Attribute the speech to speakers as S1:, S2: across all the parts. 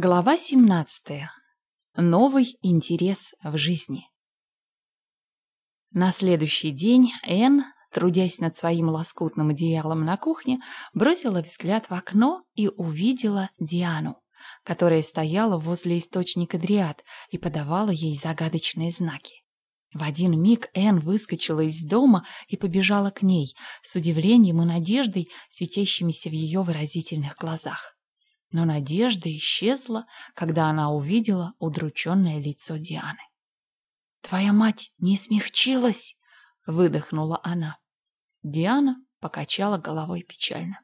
S1: Глава 17. Новый интерес в жизни. На следующий день Энн, трудясь над своим лоскутным одеялом на кухне, бросила взгляд в окно и увидела Диану, которая стояла возле источника Дриад и подавала ей загадочные знаки. В один миг Энн выскочила из дома и побежала к ней, с удивлением и надеждой, светящимися в ее выразительных глазах. Но надежда исчезла, когда она увидела удрученное лицо Дианы. «Твоя мать не смягчилась!» — выдохнула она. Диана покачала головой печально.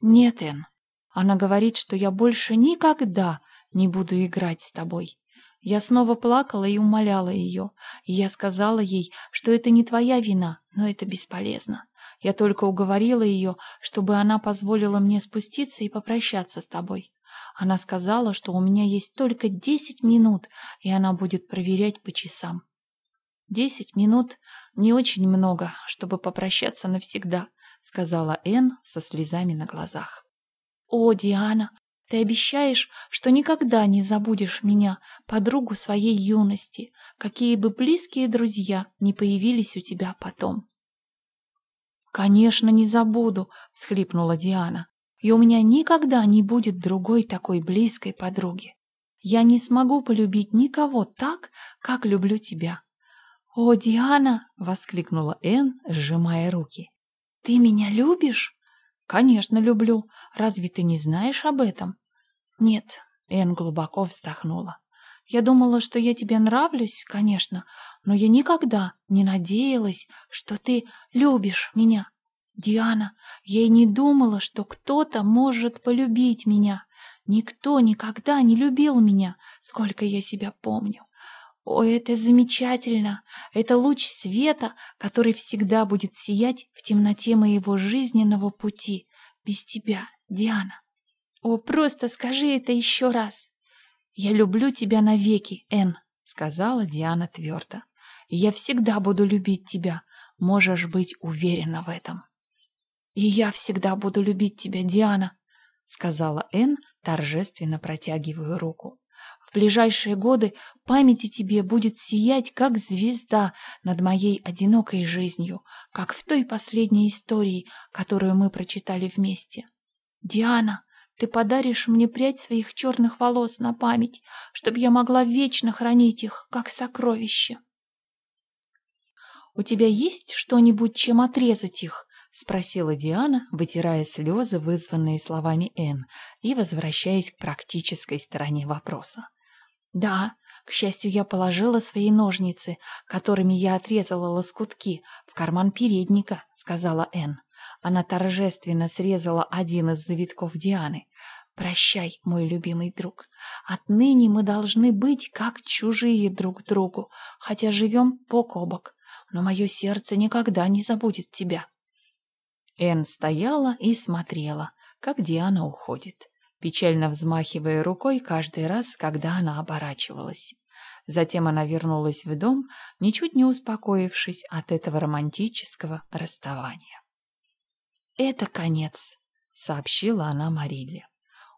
S1: «Нет, Энн, она говорит, что я больше никогда не буду играть с тобой. Я снова плакала и умоляла ее, и я сказала ей, что это не твоя вина, но это бесполезно. Я только уговорила ее, чтобы она позволила мне спуститься и попрощаться с тобой. Она сказала, что у меня есть только десять минут, и она будет проверять по часам. Десять минут не очень много, чтобы попрощаться навсегда, сказала Энн со слезами на глазах. О, Диана, ты обещаешь, что никогда не забудешь меня, подругу своей юности, какие бы близкие друзья не появились у тебя потом. «Конечно, не забуду», — всхлипнула Диана. «И у меня никогда не будет другой такой близкой подруги. Я не смогу полюбить никого так, как люблю тебя». «О, Диана!» — воскликнула Энн, сжимая руки. «Ты меня любишь?» «Конечно, люблю. Разве ты не знаешь об этом?» «Нет», — Энн глубоко вздохнула. «Я думала, что я тебе нравлюсь, конечно, но я никогда не надеялась, что ты любишь меня. Диана, я и не думала, что кто-то может полюбить меня. Никто никогда не любил меня, сколько я себя помню. О, это замечательно! Это луч света, который всегда будет сиять в темноте моего жизненного пути. Без тебя, Диана. О, просто скажи это еще раз. Я люблю тебя навеки, Энн, сказала Диана твердо я всегда буду любить тебя. Можешь быть уверена в этом. И я всегда буду любить тебя, Диана, сказала Энн, торжественно протягивая руку. В ближайшие годы память о тебе будет сиять, как звезда над моей одинокой жизнью, как в той последней истории, которую мы прочитали вместе. Диана, ты подаришь мне прядь своих черных волос на память, чтобы я могла вечно хранить их, как сокровище. «У тебя есть что-нибудь, чем отрезать их?» — спросила Диана, вытирая слезы, вызванные словами Энн, и возвращаясь к практической стороне вопроса. «Да, к счастью, я положила свои ножницы, которыми я отрезала лоскутки, в карман передника», — сказала Энн. Она торжественно срезала один из завитков Дианы. «Прощай, мой любимый друг. Отныне мы должны быть как чужие друг другу, хотя живем бок о бок но мое сердце никогда не забудет тебя. Эн стояла и смотрела, как Диана уходит, печально взмахивая рукой каждый раз, когда она оборачивалась. Затем она вернулась в дом, ничуть не успокоившись от этого романтического расставания. «Это конец», — сообщила она Марилле.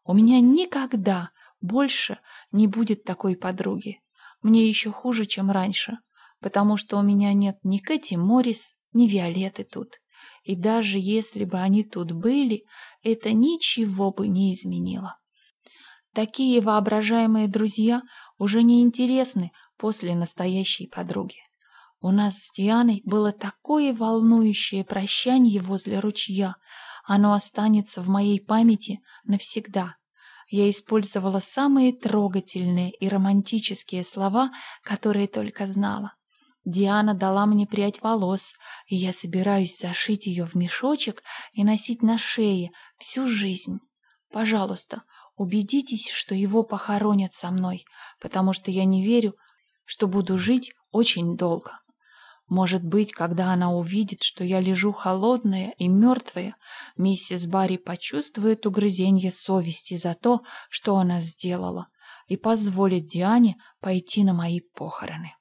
S1: «У меня никогда больше не будет такой подруги. Мне еще хуже, чем раньше потому что у меня нет ни Кэти Моррис, ни Виолетты тут. И даже если бы они тут были, это ничего бы не изменило. Такие воображаемые друзья уже не интересны после настоящей подруги. У нас с Дианой было такое волнующее прощание возле ручья. Оно останется в моей памяти навсегда. Я использовала самые трогательные и романтические слова, которые только знала. Диана дала мне прядь волос, и я собираюсь зашить ее в мешочек и носить на шее всю жизнь. Пожалуйста, убедитесь, что его похоронят со мной, потому что я не верю, что буду жить очень долго. Может быть, когда она увидит, что я лежу холодная и мертвая, миссис Барри почувствует угрызенье совести за то, что она сделала, и позволит Диане пойти на мои похороны.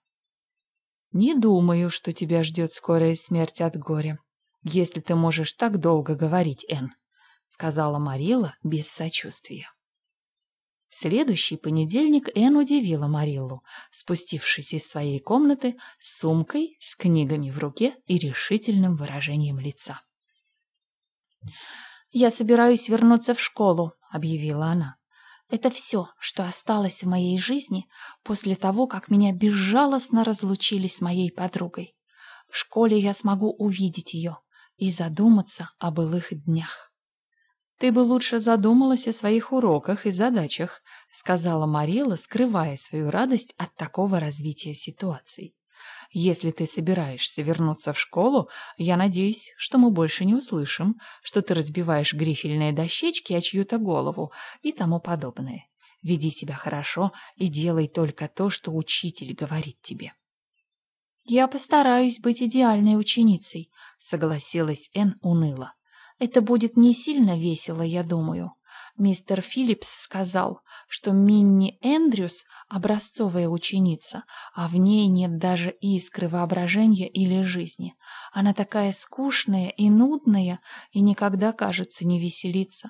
S1: «Не думаю, что тебя ждет скорая смерть от горя, если ты можешь так долго говорить, Энн», — сказала Марила без сочувствия. следующий понедельник Энн удивила Мариллу, спустившись из своей комнаты с сумкой, с книгами в руке и решительным выражением лица. «Я собираюсь вернуться в школу», — объявила она. «Это все, что осталось в моей жизни после того, как меня безжалостно разлучили с моей подругой. В школе я смогу увидеть ее и задуматься о былых днях». «Ты бы лучше задумалась о своих уроках и задачах», сказала Марила, скрывая свою радость от такого развития ситуации. «Если ты собираешься вернуться в школу, я надеюсь, что мы больше не услышим, что ты разбиваешь грифельные дощечки о чью-то голову и тому подобное. Веди себя хорошо и делай только то, что учитель говорит тебе». «Я постараюсь быть идеальной ученицей», — согласилась Энн уныло. Это будет не сильно весело, я думаю. Мистер Филлипс сказал, что Минни Эндрюс – образцовая ученица, а в ней нет даже искры воображения или жизни. Она такая скучная и нудная, и никогда, кажется, не веселится.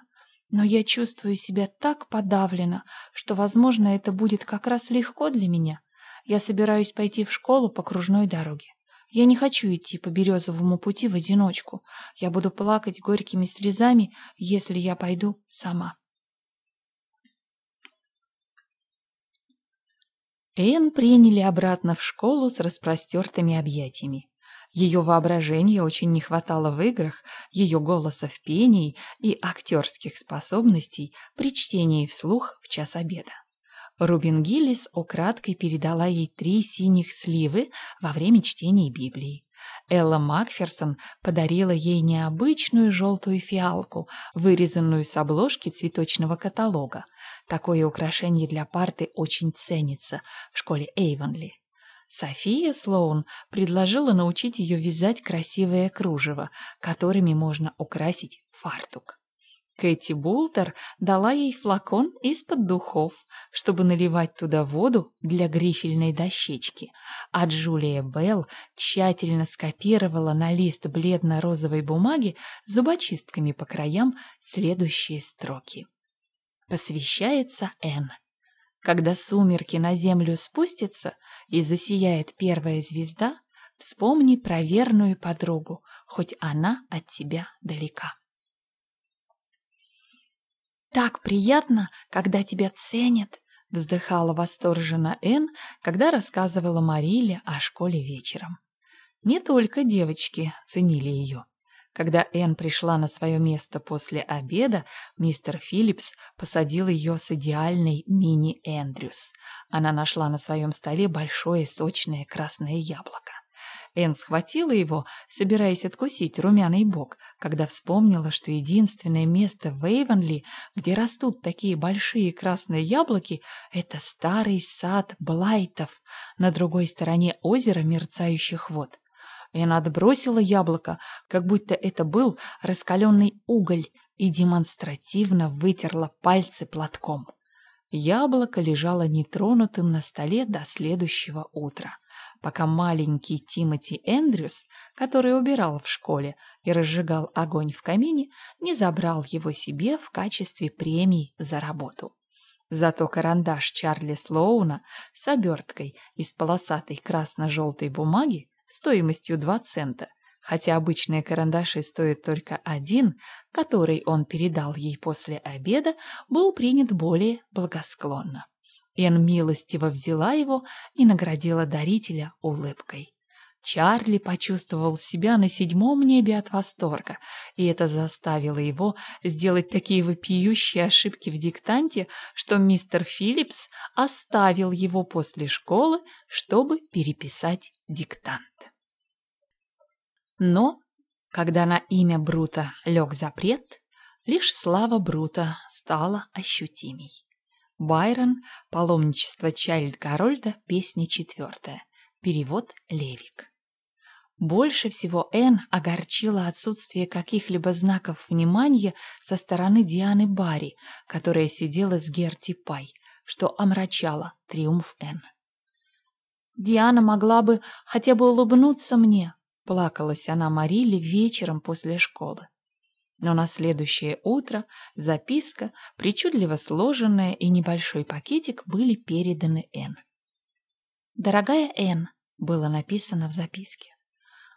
S1: Но я чувствую себя так подавлена, что, возможно, это будет как раз легко для меня. Я собираюсь пойти в школу по кружной дороге. Я не хочу идти по березовому пути в одиночку. Я буду плакать горькими слезами, если я пойду сама. Энн приняли обратно в школу с распростертыми объятиями. Ее воображения очень не хватало в играх, ее голоса в пении и актерских способностей при чтении вслух в час обеда. Рубин Гиллис украдкой передала ей три синих сливы во время чтения Библии. Элла Макферсон подарила ей необычную желтую фиалку, вырезанную с обложки цветочного каталога. Такое украшение для парты очень ценится в школе Эйвонли. София Слоун предложила научить ее вязать красивое кружево, которыми можно украсить фартук. Кэти Бултер дала ей флакон из-под духов, чтобы наливать туда воду для грифельной дощечки, а Джулия Белл тщательно скопировала на лист бледно-розовой бумаги зубочистками по краям следующие строки. Посвящается Энн. Когда сумерки на землю спустятся и засияет первая звезда, вспомни про верную подругу, хоть она от тебя далека. «Так приятно, когда тебя ценят», — вздыхала восторженно Энн, когда рассказывала Мариле о школе вечером. Не только девочки ценили ее. Когда Энн пришла на свое место после обеда, мистер Филлипс посадил ее с идеальной мини-Эндрюс. Она нашла на своем столе большое сочное красное яблоко. Энн схватила его, собираясь откусить румяный бок, когда вспомнила, что единственное место в Эйвенли, где растут такие большие красные яблоки, это старый сад Блайтов на другой стороне озера мерцающих вод. Энн отбросила яблоко, как будто это был раскаленный уголь, и демонстративно вытерла пальцы платком. Яблоко лежало нетронутым на столе до следующего утра пока маленький Тимоти Эндрюс, который убирал в школе и разжигал огонь в камине, не забрал его себе в качестве премии за работу. Зато карандаш Чарли Слоуна с оберткой из полосатой красно-желтой бумаги стоимостью 2 цента, хотя обычные карандаши стоят только один, который он передал ей после обеда, был принят более благосклонно. Эн милостиво взяла его и наградила дарителя улыбкой. Чарли почувствовал себя на седьмом небе от восторга, и это заставило его сделать такие вопиющие ошибки в диктанте, что мистер Филлипс оставил его после школы, чтобы переписать диктант. Но, когда на имя Брута лег запрет, лишь слава Брута стала ощутимей. Байрон, паломничество Чайльд Гарольда, песня четвертая. Перевод Левик. Больше всего Энн огорчило отсутствие каких-либо знаков внимания со стороны Дианы Барри, которая сидела с Герти Пай, что омрачало триумф Энн. «Диана могла бы хотя бы улыбнуться мне», — плакалась она Мариле вечером после школы. Но на следующее утро записка, причудливо сложенная и небольшой пакетик были переданы Энн. «Дорогая Энн», — было написано в записке,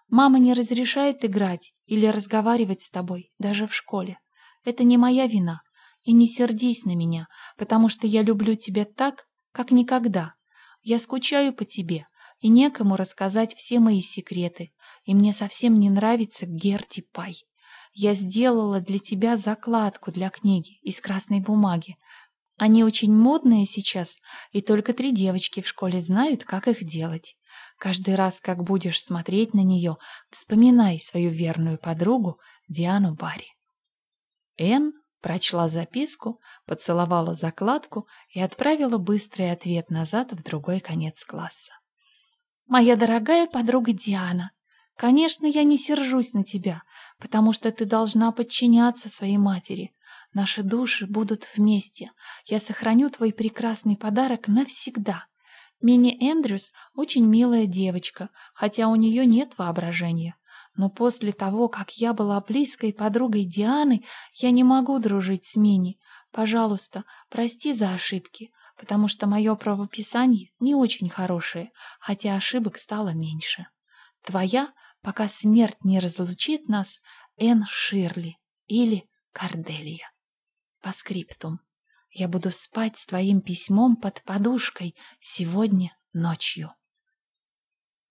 S1: «мама не разрешает играть или разговаривать с тобой, даже в школе. Это не моя вина, и не сердись на меня, потому что я люблю тебя так, как никогда. Я скучаю по тебе, и некому рассказать все мои секреты, и мне совсем не нравится Герти Пай. Я сделала для тебя закладку для книги из красной бумаги. Они очень модные сейчас, и только три девочки в школе знают, как их делать. Каждый раз, как будешь смотреть на нее, вспоминай свою верную подругу Диану Барри. Энн прочла записку, поцеловала закладку и отправила быстрый ответ назад в другой конец класса. «Моя дорогая подруга Диана, конечно, я не сержусь на тебя, потому что ты должна подчиняться своей матери. Наши души будут вместе. Я сохраню твой прекрасный подарок навсегда. Мини Эндрюс очень милая девочка, хотя у нее нет воображения. Но после того, как я была близкой подругой Дианы, я не могу дружить с Мини. Пожалуйста, прости за ошибки, потому что мое правописание не очень хорошее, хотя ошибок стало меньше. Твоя, пока смерть не разлучит нас, Энн Ширли или Карделия. По скриптум. Я буду спать с твоим письмом под подушкой сегодня ночью.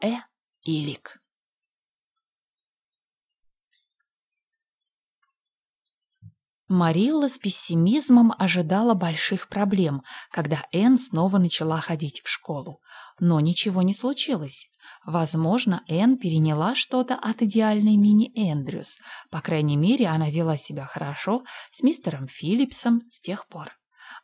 S1: Э. Илик. Марилла с пессимизмом ожидала больших проблем, когда Энн снова начала ходить в школу. Но ничего не случилось. Возможно, Энн переняла что-то от идеальной мини Эндрюс. По крайней мере, она вела себя хорошо с мистером Филлипсом с тех пор.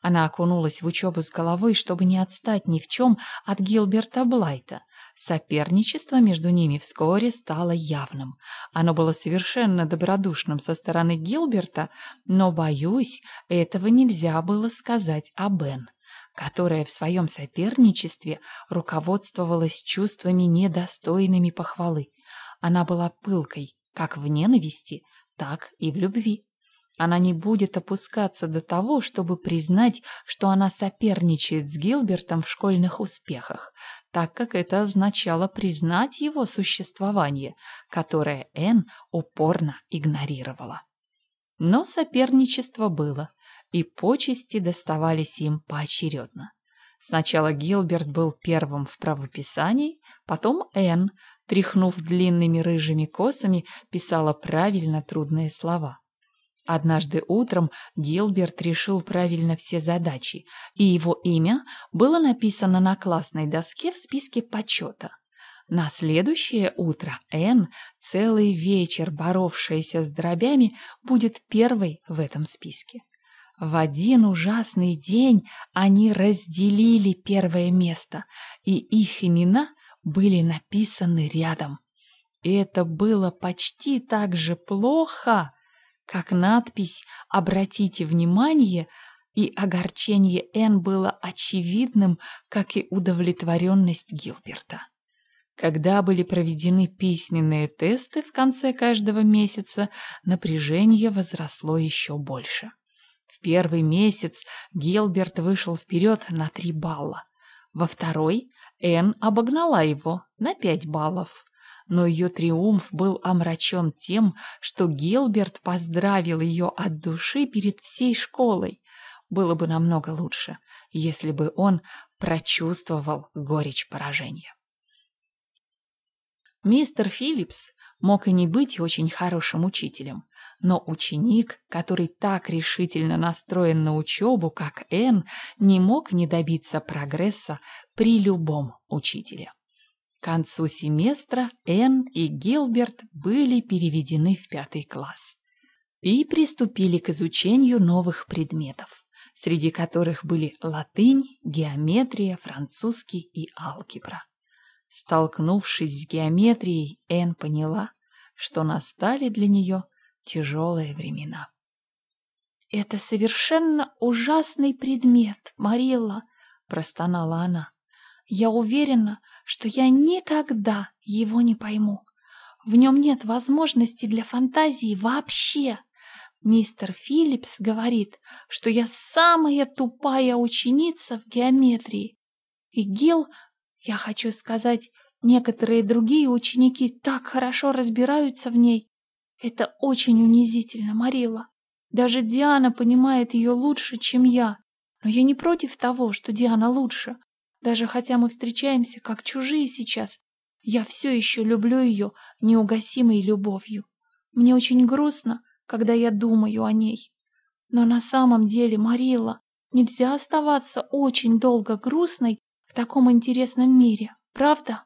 S1: Она окунулась в учебу с головой, чтобы не отстать ни в чем от Гилберта Блайта. Соперничество между ними вскоре стало явным. Оно было совершенно добродушным со стороны Гилберта, но, боюсь, этого нельзя было сказать о Бен, которая в своем соперничестве руководствовалась чувствами недостойными похвалы. Она была пылкой как в ненависти, так и в любви. Она не будет опускаться до того, чтобы признать, что она соперничает с Гилбертом в школьных успехах, так как это означало признать его существование, которое Энн упорно игнорировала. Но соперничество было, и почести доставались им поочередно. Сначала Гилберт был первым в правописании, потом Энн, тряхнув длинными рыжими косами, писала правильно трудные слова. Однажды утром Гилберт решил правильно все задачи, и его имя было написано на классной доске в списке почета. На следующее утро Энн, целый вечер боровшаяся с дробями, будет первой в этом списке. В один ужасный день они разделили первое место, и их имена были написаны рядом. И это было почти так же плохо, как надпись «Обратите внимание», и огорчение Энн было очевидным, как и удовлетворенность Гилберта. Когда были проведены письменные тесты в конце каждого месяца, напряжение возросло еще больше. В первый месяц Гилберт вышел вперед на три балла. Во второй Энн обогнала его на пять баллов но ее триумф был омрачен тем, что Гилберт поздравил ее от души перед всей школой. Было бы намного лучше, если бы он прочувствовал горечь поражения. Мистер Филлипс мог и не быть очень хорошим учителем, но ученик, который так решительно настроен на учебу, как Энн, не мог не добиться прогресса при любом учителе. К концу семестра Энн и Гилберт были переведены в пятый класс и приступили к изучению новых предметов, среди которых были латынь, геометрия, французский и алгебра. Столкнувшись с геометрией, Энн поняла, что настали для нее тяжелые времена. «Это совершенно ужасный предмет, Марилла!» – простонала она. «Я уверена, что я никогда его не пойму. В нем нет возможности для фантазии вообще. Мистер Филлипс говорит, что я самая тупая ученица в геометрии. И Гил, я хочу сказать, некоторые другие ученики так хорошо разбираются в ней. Это очень унизительно, Марила. Даже Диана понимает ее лучше, чем я. Но я не против того, что Диана лучше. Даже хотя мы встречаемся как чужие сейчас, я все еще люблю ее неугасимой любовью. Мне очень грустно, когда я думаю о ней. Но на самом деле, Марила, нельзя оставаться очень долго грустной в таком интересном мире, правда?